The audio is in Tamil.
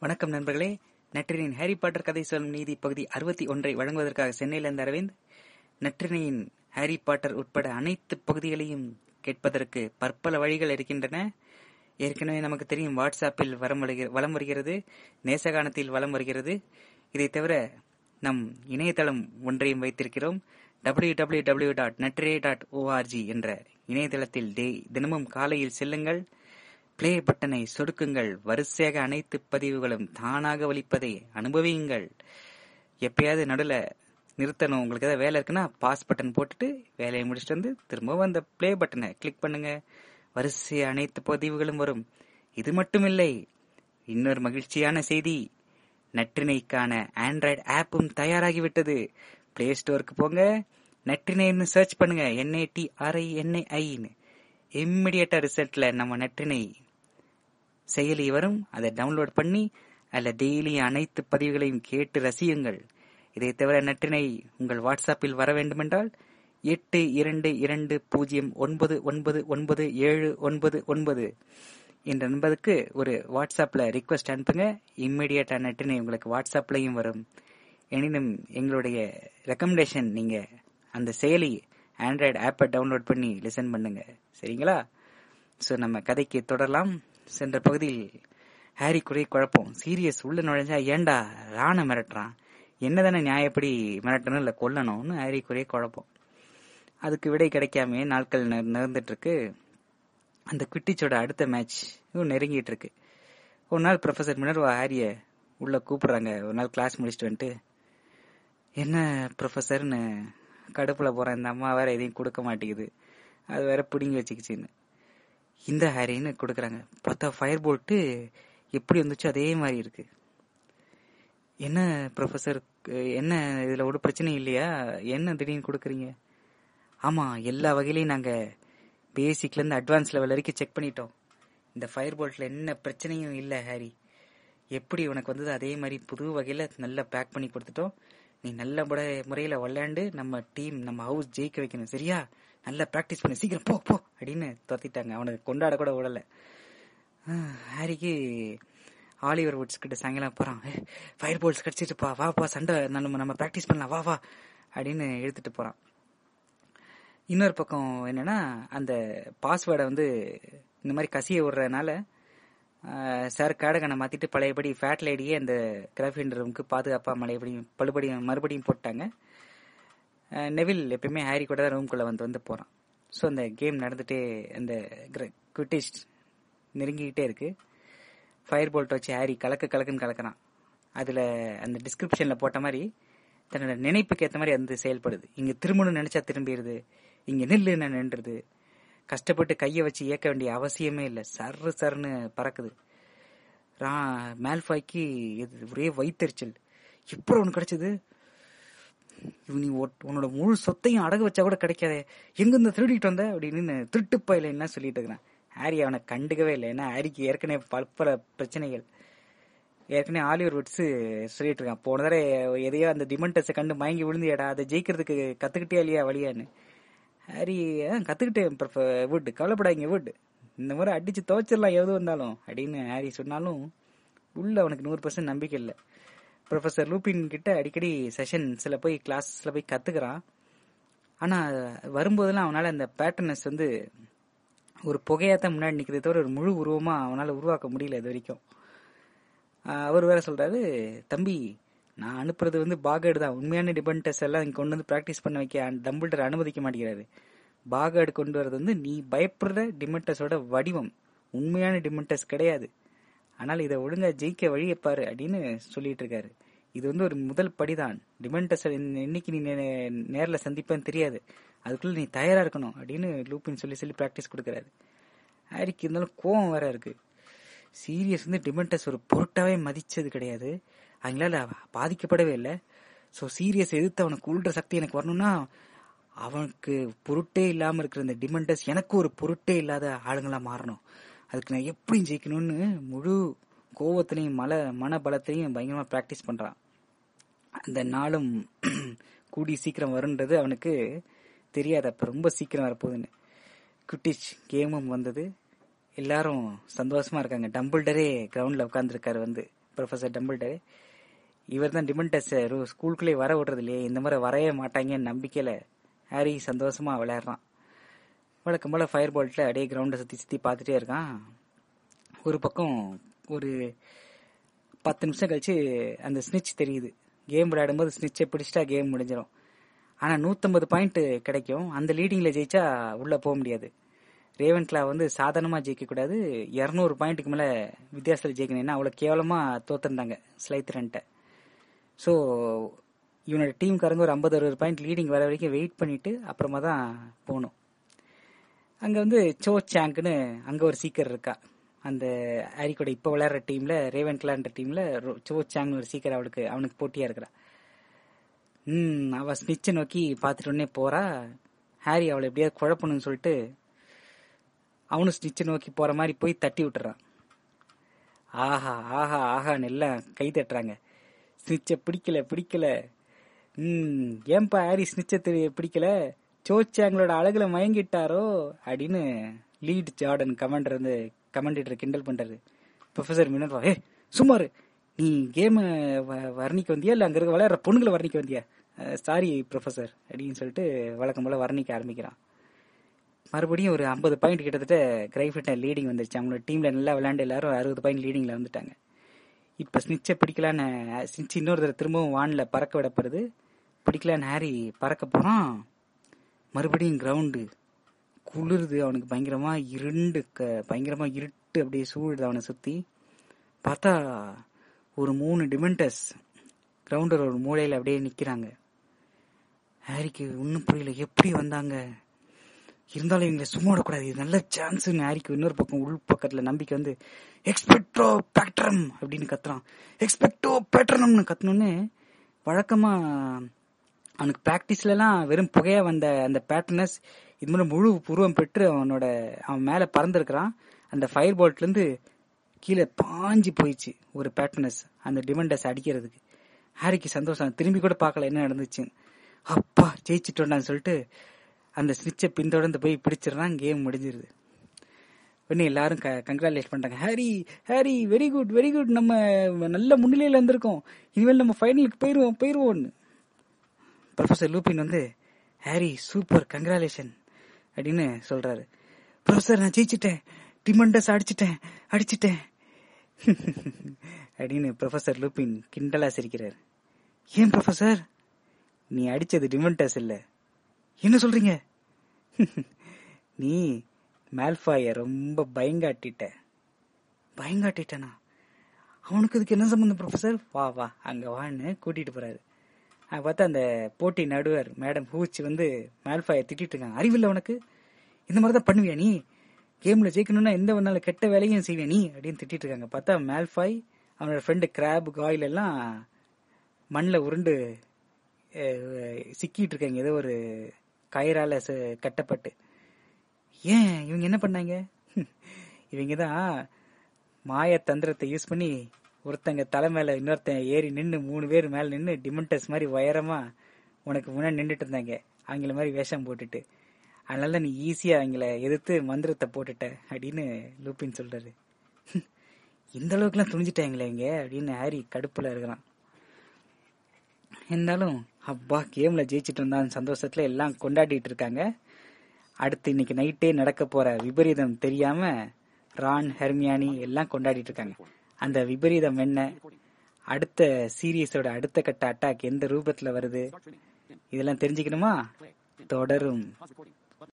வணக்கம் நண்பர்களே. நற்றினியின் ஹாரி பாட்டர் கதை சொல்லும் நீதி பகுதி அறுபத்தி ஒன்றை வழங்குவதற்காக சென்னையிலிருந்து அரவிந்த். நற்றினியின் ஹாரி பாட்டர் உட்பட அனைத்து பகுதிகளையும் கேட்பதற்கு பற்பல வழிகள் இருக்கின்றன. ஏற்கனவே நமக்கு தெரியும் வாட்ஸ்அப்பில் வரம் வருகிற- வலம் வருகிறது நேசகானத்தில் வலம் வருகிறது. இதை தவிர நம் இணையதளம் ஒன்றையும் வைத்திருக்கிறோம். W W W dot நட்ரே dot O R G என்ற இணையதளத்தில் தினமும் காலையில் செல்லுங்கள். பிளே பட்டனை சொடுக்குங்கள். வரிசையாக அனைத்து பதிவுகளும் தானாக ஒலிப்பதை அனுபவியுங்கள். எப்பயாவது நடுல நிறுத்தணும். உங்களுக்கு ஏதாவது வேலை இருக்குன்னா பாஸ் பட்டன் போட்டுட்டு வேலையை முடிச்சுட்டு வந்து திரும்பவும் அந்த ப்ளே பட்டனை கிளிக் பண்ணுங்க. வரிசை அனைத்து பதிவுகளும் வரும். இது மட்டும் இல்லை இன்னொரு மகிழ்ச்சியான செய்தி. நற்றினைக்கான ஆண்ட்ராய்டு ஆப்பும் தயாராகிவிட்டது. பிளே ஸ்டோருக்கு போங்க. நற்றினைன்னு சர்ச் பண்ணுங்க. N I T R I என்ஐஐன்னு இம்மிடியட்டா ரிசல்ட்ல நம்ம நற்றினை செயலி வரும் அதை டவுன்லோட் பண்ணி அதில் டெய்லி அனைத்து பதிவுகளையும் கேட்டு ரசியுங்கள். இதை தவிர நற்றினை உங்கள் வாட்ஸ்அப்பில் வர வேண்டுமென்றால் எட்டு இரண்டு இரண்டு பூஜ்ஜியம் ஒன்பது ஒன்பது ஒன்பது ஏழு ஒன்பது ஒன்பது என்ற நண்பருக்கு ஒரு வாட்ஸ்அப்பில் ரிக்வஸ்ட் அனுப்புங்க. இம்மிடியட்டா நற்றினை உங்களுக்கு வாட்ஸ்அப்லையும் வரும். எனினும் எங்களுடைய ரெக்கமெண்டேஷன் நீங்கள் அந்த செயலி ஆண்ட்ராய்டு ஆப்பை டவுன்லோட் பண்ணி லிசன் பண்ணுங்க. சரிங்களா? ஸோ நம்ம கதைக்கு தொடரலாம். சென்ற பகுதியில் ஹாரி குறை குழப்பம். சீரியஸ் உள்ள நுழைஞ்சா ஏன்டா ராண மிரட்டுறான்? என்னதானே நியாயப்படி மிரட்டணும் இல்லை கொல்லணும்னு ஹாரி குறை குழப்பம். அதுக்கு விடை கிடைக்காமே நாட்கள் ந- இருக்கு அந்த குட்டிச்சோட அடுத்த மேட்ச் நெருங்கிட்டு இருக்கு ஒரு நாள் ப்ரொஃபசர் மினர்வா ஹாரிய உள்ள கூப்பிடுறாங்க. ஒரு நாள் கிளாஸ் முடிச்சுட்டு வந்துட்டு என்ன ப்ரொஃபஸர்னு கடுப்புல போறேன். இந்த அம்மா வேற எதையும் கொடுக்க மாட்டேங்குது. அது வேற பிடுங்கி வச்சுக்கிச்சின்னு. இந்த ஹாரின்னு கொடுக்குறாங்க. பார்த்தா ஃபயர் போல்ட்டு எப்படி வந்துச்சோ அதே மாதிரி இருக்கு. என்ன ப்ரொஃபஸர் என்ன இதில் ஒரு பிரச்சனை இல்லையா? என்ன திடீர்னு கொடுக்குறீங்க? ஆமாம் எல்லா வகையிலையும் நாங்கள் பேசிக்லேருந்து அட்வான்ஸ் லெவல் வரைக்கும் செக் பண்ணிட்டோம். இந்த ஃபயர் போல்ட்டில் என்ன பிரச்சனையும் இல்லை ஹாரி. எப்படி உனக்கு வந்தது அதே மாதிரி புது வகையில் நல்லா பேக் பண்ணி கொடுத்துட்டோம். நீ நல்ல முறை- விளையாண்டு நம்ம டீம் நம்ம ஹவுஸ் ஜெயிக்க வைக்கணும் சரியா? நல்லா ப்ராக்டிஸ் பண்ணு. சீக்கிரம் போ போ அப்படின்னு துரத்திட்டாங்க. அவனுக்கு கொண்டாட கூட விடல. ஹாரிக்கு ஆலிவர் வுட்ஸ் கிட்ட சாயங்காலம் போறான். ஃபயர் போல்ட்ஸ் பா வா பா சண்டை நம்ம நம்ம ப்ராக்டிஸ் பண்ணலாம். வா வா அப்படின்னு இழுத்துட்டு போறான். இன்னொரு பக்கம் என்னன்னா அந்த பாஸ்வேர்டை வந்து இந்த மாதிரி கசிய விடுறதுனால சார் கேடகனை மாத்திட்டு பழையபடி ஃபேட் லேடியே அந்த கிராஃபின் ரூமுக்கு பாதுகாப்பா மழையபடியும் பழுபடியும் மறுபடியும் போட்டாங்க நெவில் எப்பயுமே ஹாரி கூட தான் ரூம்குள்ள வந்து வந்து போகிறான் ஸோ அந்த கேம் நடந்துட்டே அந்த குட்டிஸ் நெருங்கிக்கிட்டே இருக்கு. ஃபயர் போல்ட் வச்சு ஹாரி கலக்கு கலக்குன்னு கலக்கிறான். அதில் அந்த டிஸ்கிரிப்ஷனில் போட்ட மாதிரி தன்னோட நினைப்புக்கு ஏற்ற மாதிரி அது செயல்படுது. இங்கே திரும்பணும்னு நினச்சா திரும்பிடுது. இங்க நில்லுன்னு நின்றுது? கஷ்டப்பட்டு கையை வச்சு இயக்க வேண்டிய அவசியமே இல்லை. சர்ரு சர்ன்னு பறக்குது. ரா மேல்ஃபாய்க்கு இது ஒரே வைத்தறிச்சல் இப்போ ஒன்று கிடச்சிது? இவன் நீ ஒட்- உன்னோட முழு சொத்தையும் அடகு வச்சா கூட கிடைக்காதே. எங்கிருந்து திருடிட்டு வந்த? அப்படின்னு திருட்டு பயில என்ன சொல்லிட்டு இருக்கிறான். ஹாரி அவனை கண்டுக்கவே இல்லை. ஏன்னா ஹாரிக்கு ஏற்கனவே பல பல பிரச்சனைகள். ஏற்கனவே ஆலிவர் விட்ஸு சொல்லிட்டு இருக்கான். போன தடவை எதையோ அந்த டிமண்டஸை கண்டு மயங்கி விழுந்தியடா அதை ஜெயிக்கிறதுக்கு கத்துக்கிட்டே இல்லையா வழியான்னு. ஹாரி "ஆ, கத்துக்கிட்டேன் வீட்டு. கவலைப்படாதீங்க வுட் இந்த முறை அடிச்சு துவைச்சிடலாம் எது வந்தாலும் அப்படின்னு ஹாரி சொன்னாலும் உள்ள அவனுக்கு நூறு பர்சன்ட் நம்பிக்கை இல்லை. ப்ரொஃபசர் லூபின் கிட்ட அடிக்கடி செஷன்ஸில் போய் கிளாஸில் போய் கற்றுக்கிறான் ஆனால் வரும்போதெல்லாம் அவனால் அந்த பேட்டர்னஸ் வந்து ஒரு புகையாத்தான் முன்னாடி நிற்கிறத தவிர ஒரு முழு உருவமாக அவனால் உருவாக்க முடியல இது வரைக்கும். அவர் வேற சொல்கிறாரு தம்பி நான் அனுப்புறது வந்து பாகேடு தான். உண்மையான டிபெண்டஸ் எல்லாம் இங்கே கொண்டு வந்து ப்ராக்டிஸ் பண்ண வைக்க டம்பிள்டர் அனுமதிக்க மாட்டேங்கிறாரு. பாகேடு கொண்டு வரது வந்து நீ பயப்படுற டிமெண்டஸோட வடிவம். உண்மையான டிமெண்டஸ் கிடையாது. ஆனால் இதை ஒழுங்கா ஜெயிக்க வழியை பாரு அப்படின்னு சொல்லிட்டு இருக்காரு இது வந்து ஒரு முதல் படிதான். டிமெண்டஸ் என்னைக்கு நீ நேரில் சந்திப்பேன்னு தெரியாது. அதுக்குள்ள நீ தயாரா இருக்கணும் அப்படின்னு லூப்பின் சொல்லி சொல்லி ப்ராக்டிஸ் கொடுக்கறாரு. ஹாரிக்கு இருந்தாலும் கோவம் வேற இருக்கு. சீரியஸ் வந்து டிமெண்டஸ் ஒரு பொருட்டாவே மதிச்சது கிடையாது. அவங்களால பாதிக்கப்படவே இல்லை. ஸோ சீரியஸ் எதிர்த்து அவனுக்கு உள்ற சக்தி எனக்கு வரணும்னா அவனுக்கு பொருட்டே இல்லாம இருக்கிற இந்த டிமெண்டஸ் எனக்கு ஒரு பொருட்டே இல்லாத ஆளுங்களா மாறணும். அதுக்கு நான் எப்படி ஜெயிக்கணும்னு முழு கோவத்திலையும் மல மன பலத்தையும் ப்ராக்டிஸ் பண்ணுறான் அந்த நாளும் கூடி சீக்கிரம் வருன்றது அவனுக்கு தெரியாது. அப்போ ரொம்ப சீக்கிரம் வரப்போகுதுன்னு. குட்டிச் கேமும் வந்தது. எல்லாரும் சந்தோஷமாக இருக்காங்க. டம்பிள்டரே கிரவுண்டில் உட்காந்துருக்காரு வந்து ப்ரொஃபசர் டம்பிள்டரே இவர் தான் டெஸ்டர் ஸ்கூலுக்குள்ளே வர விடுறது இல்லையே. இந்த மாதிரி வரவே மாட்டாங்கன்னு நம்பிக்கையில் ஹாரி சந்தோஷமாக விளையாடுறான். வழக்கம் போல் ஃபயர் போல்ட்டில் அப்படியே கிரவுண்டை சுற்றி சுற்றி பார்த்துட்டே இருக்கான். ஒரு பக்கம் ஒரு பத்து நிமிஷம் கழிச்சு அந்த ஸ்னிச் தெரியுது. கேம் விளையாடும்போது ஸ்னிச்சை பிடிச்சிட்டா கேம் முடிஞ்சிடும் ஆனால் நூற்றம்பது பாயிண்ட் கிடைக்கும். அந்த லீடிங்கில் ஜெயிச்சா உள்ளே போக முடியாது. ரேவன் கிளா வந்து சாதாரணமாக ஜெயிக்கக்கூடாது இரநூறு பாயிண்ட்டுக்கு மேலே வித்தியாசத்தில் ஜெயிக்கணும்னா அவ்வளோ கேவலமாக தோத்துருந்தாங்க ஸ்லைத்ரன்ட்ட ஸோ இவனோட டீமுக்காரங்க ஒரு ஐம்பது அறுபது பாயிண்ட் லீடிங் வர வரைக்கும் வெயிட் பண்ணிட்டு அப்புறமா தான் போகணும். அங்கே வந்து சோ சாங்க்னு அங்கே ஒரு சீக்கர் இருக்கா. அந்த ஹாரிக்கோட இப்போ விளையாடுற டீமில் ரேவன் கிளான்ற டீமில் சோ சாங்னு ஒரு சீக்கர் அவளுக்கு அவனுக்கு போட்டியாக இருக்கிறா. ம் அவள் ஸ்னிச்சை நோக்கி பார்த்துட்டு உடனே போறா. ஹாரி அவளை எப்படியாவது குழப்பணும்னு சொல்லிட்டு அவனும் ஸ்னிச்சை நோக்கி போற மாதிரி போய் தட்டி விட்டுறான். ஆஹா ஆஹா ஆஹான்னு எல்லாம் கை தட்டுறாங்க. ஸ்னிச்சை பிடிக்கல பிடிக்கல. ம் ஏன்பா ஹாரி ஸ்னிச்சை தெரிய பிடிக்கல? சோச்சாங்களோட அழகுல மயங்கிட்டாரோ அப்படின்னு லீட் ஜார்டன் கமாண்டர் வந்து கமெண்டேட்டர் கிண்டல் பண்றாரு ப்ரொஃபசர் மினர்வா ஏ சும்மாரு நீ கேம் வர்ணிக்க வந்தியா? இல்ல அங்க இருக்க விளையாடுற பொண்ணுங்களை வர்ணிக்க வந்தியா? சாரி ப்ரொஃபசர் அப்படின்னு சொல்லிட்டு வழக்கம் போல வர்ணிக்க ஆரம்பிக்கிறான். மறுபடியும் ஒரு ஐம்பது பாயிண்ட் கிட்டத்தட்ட கிரைஃபிட்ட லீடிங் வந்துருச்சு. அவங்களோட டீம்ல நல்லா விளையாண்டு எல்லாரும் அறுபது பாயிண்ட் லீடிங்ல வந்துட்டாங்க. இப்ப ஸ்னிச்சை பிடிக்கலான்னு ஸ்னிச் இன்னொரு தடவை திரும்பவும் வானில் பறக்க விடப்படுது. பிடிக்கலான்னு ஹாரி பறக்க போறான். மறுபடியும் கிரவுண்டு குளிருது அவனுக்கு பயங்கரமாக இருண்டு க பயங்கரமாக இருட்டு அப்படியே சூழுது அவனை சுற்றி பார்த்தா ஒரு மூணு டிமெண்டஸ் கிரவுண்டர் ஒரு மூளையில் அப்படியே நிற்கிறாங்க ஹாரிக்கு ஒன்றும் புரியல எப்படி வந்தாங்க? இருந்தாலும் இவங்களை சும்மா விடக்கூடாது இது நல்ல சான்ஸ்னு ஹாரிக்கு இன்னொரு பக்கம் உள் பக்கத்தில் நம்பிக்கை வந்து எக்ஸ்பெக்டோ பேட்ரம் அப்படின்னு கத்துறான். எக்ஸ்பெக்டோ பேட்டர்னம்னு கத்தணுன்னு வழக்கமாக அவனுக்கு ப்ராக்டிஸ்லலாம் வெறும் புகையா வந்த அந்த பேட்டர்னஸ் இது மாதிரி முழு உருவம் பெற்று அவனோட அவன் மேல பறந்துருக்கிறான். அந்த ஃபயர் போல்ட்ல இருந்து கீழே பாஞ்சு போயிடுச்சு ஒரு பேட்டர்னஸ் அந்த டிமெண்டஸ் அடிக்கிறதுக்கு. ஹாரிக்கு சந்தோஷம். திரும்பி கூட பார்க்கல என்ன நடந்துச்சு. அப்பா ஜெயிச்சிட்டோண்டான்னு சொல்லிட்டு அந்த ஸ்விட்சை பின்தொடர்ந்து போய் பிடிச்சிடறான். கேம் முடிஞ்சிருது. உடனே எல்லாரும் க கங்க்ராலேட் பண்ணுறாங்க Harry Harry very good very good நம்ம நல்ல முன்னிலையில் வந்திருக்கோம் இனிமேல் நம்ம ஃபைனலுக்கு போயிடுவோம் போயிடுவோம்னு ப்ரொஃபசர் லூபின் வந்து ஹாரி சூப்பர் கங்க்ராலேஷன் அப்படின்னு சொல்றாரு. ப்ரொஃபசர் நான் ஜெயிச்சிட்டேன். டிமண்டஸ் அடிச்சிட்டேன். அடிச்சிட்டேன். அப்படின்னு ப்ரொஃபசர் லூபின் கிண்டலா சிரிக்கிறார். ஏன் ப்ரொஃபசர் நீ அடிச்சது டிமண்டஸ் இல்ல. என்ன சொல்றீங்க? நீ மேல்ஃபாய ரொம்ப பயங்காட்டிட்ட. பயங்காட்டிட்டனா? அவனுக்கு இதுக்கு என்ன சம்பந்தம் ப்ரொஃபசர் வா வா அங்க வான்னு கூட்டிட்டு போறாரு. பார்த்தா அந்த போட்டி நடுவர் மேடம் ஹூச் வந்து மேல்ஃபாயை திட்டிட்டு இருக்காங்க. அறிவில்ல உனக்கு? இந்த மாதிரி தான் பண்ணுவியா நீ? கேமில் ஜெயிக்கணும்னா எந்த வந்தாலும் கெட்ட வேலையும் செய்வியா நீ? அப்படின்னு திட்டிட்டு இருக்காங்க. பார்த்தா மேல்ஃபாய் அவனோட ஃப்ரெண்டு கிராப் காயில் எல்லாம் மண்ணில் உருண்டு சிக்கிட்டு இருக்காங்க. ஏதோ ஒரு கயிறால கட்டப்பட்டு. ஏன்? இவங்க என்ன பண்ணாங்க? இவங்க தான் மாய தந்திரத்தை யூஸ் பண்ணி ஒருத்தங்க தலை மேல இன்னொருத்தன் ஏறி நின்று மூணு பேர் மேல நின்று டிமெண்டஸ் மாதிரி உயரமா உனக்கு முன்னாடி நின்றுட்டு இருந்தாங்க. அவங்கள மாதிரி வேஷம் போட்டுட்டு. அதனால நீ ஈஸியா அவங்கள எதிர்த்து மந்திரத்தை போட்டுட்ட அப்படின்னு லூப்பின் சொல்றாரு. இந்த அளவுக்குலாம் துணிஞ்சிட்டாங்களே இங்க அப்படின்னு ஹாரி கடுப்புல இருக்கிறான் இருந்தாலும் அப்பா கேம்ல ஜெயிச்சிட்டு இருந்தான் சந்தோஷத்துல எல்லாம் கொண்டாடிட்டு இருக்காங்க. அடுத்து இன்னைக்கு நைட்டே நடக்க போற விபரீதம் தெரியாம ரான் ஹெர்மியானி எல்லாம் கொண்டாடிட்டு இருக்காங்க. அந்த விபரீதம் என்ன? அடுத்த சீரியஸோட அடுத்த கட்ட அட்டாக் எந்த ரூபத்துல வருது? இதெல்லாம் தெரிஞ்சுக்கணுமா? தொடரும்.